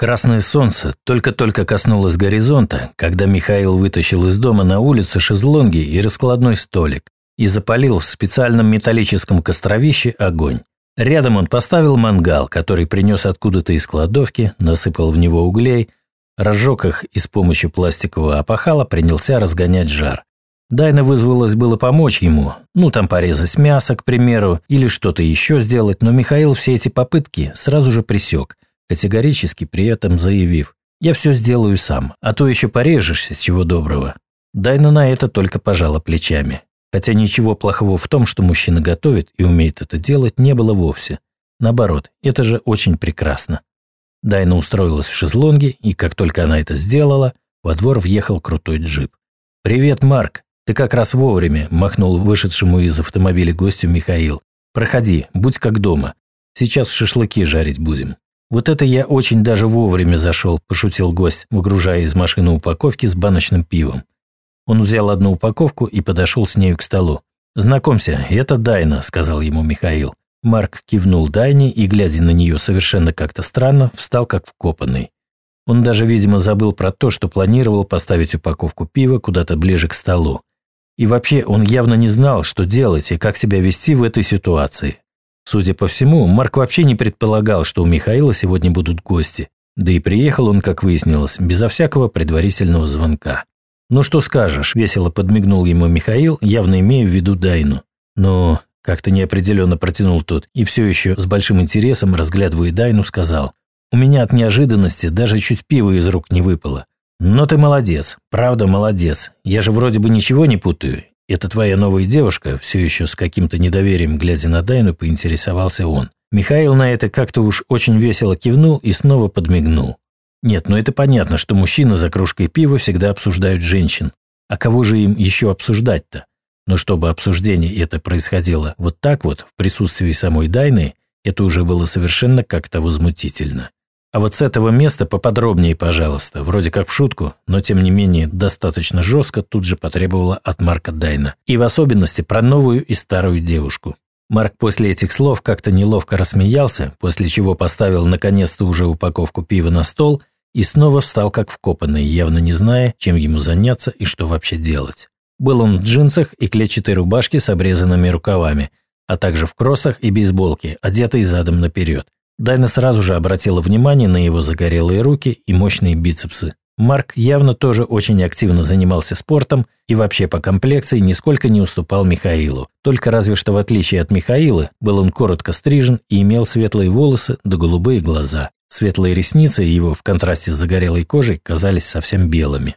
Красное солнце только-только коснулось горизонта, когда Михаил вытащил из дома на улицу шезлонги и раскладной столик и запалил в специальном металлическом костровище огонь. Рядом он поставил мангал, который принес откуда-то из кладовки, насыпал в него углей, разжег их и с помощью пластикового опахала принялся разгонять жар. Дайна вызвалась было помочь ему, ну там порезать мясо, к примеру, или что-то еще сделать, но Михаил все эти попытки сразу же присек – категорически при этом заявив «Я все сделаю сам, а то еще порежешься, чего доброго». Дайна на это только пожала плечами. Хотя ничего плохого в том, что мужчина готовит и умеет это делать, не было вовсе. Наоборот, это же очень прекрасно. Дайна устроилась в шезлонге, и как только она это сделала, во двор въехал крутой джип. «Привет, Марк! Ты как раз вовремя», – махнул вышедшему из автомобиля гостю Михаил. «Проходи, будь как дома. Сейчас шашлыки жарить будем». «Вот это я очень даже вовремя зашел», – пошутил гость, выгружая из машины упаковки с баночным пивом. Он взял одну упаковку и подошел с нею к столу. «Знакомься, это Дайна», – сказал ему Михаил. Марк кивнул Дайне и, глядя на нее совершенно как-то странно, встал как вкопанный. Он даже, видимо, забыл про то, что планировал поставить упаковку пива куда-то ближе к столу. И вообще, он явно не знал, что делать и как себя вести в этой ситуации. Судя по всему, Марк вообще не предполагал, что у Михаила сегодня будут гости. Да и приехал он, как выяснилось, безо всякого предварительного звонка. «Ну что скажешь?» – весело подмигнул ему Михаил, явно имея в виду Дайну. Но как-то неопределенно протянул тот и все еще с большим интересом, разглядывая Дайну, сказал. «У меня от неожиданности даже чуть пива из рук не выпало. Но ты молодец, правда молодец. Я же вроде бы ничего не путаю. «Это твоя новая девушка?» Все еще с каким-то недоверием, глядя на Дайну, поинтересовался он. Михаил на это как-то уж очень весело кивнул и снова подмигнул. Нет, ну это понятно, что мужчины за кружкой пива всегда обсуждают женщин. А кого же им еще обсуждать-то? Но чтобы обсуждение это происходило вот так вот, в присутствии самой Дайны, это уже было совершенно как-то возмутительно. А вот с этого места поподробнее, пожалуйста. Вроде как в шутку, но тем не менее достаточно жестко тут же потребовала от Марка Дайна. И в особенности про новую и старую девушку. Марк после этих слов как-то неловко рассмеялся, после чего поставил наконец-то уже упаковку пива на стол и снова встал как вкопанный, явно не зная, чем ему заняться и что вообще делать. Был он в джинсах и клетчатой рубашке с обрезанными рукавами, а также в кроссах и бейсболке, одетой задом наперед. Дайна сразу же обратила внимание на его загорелые руки и мощные бицепсы. Марк явно тоже очень активно занимался спортом и вообще по комплекции нисколько не уступал Михаилу. Только разве что в отличие от Михаила, был он коротко стрижен и имел светлые волосы да голубые глаза. Светлые ресницы его в контрасте с загорелой кожей казались совсем белыми.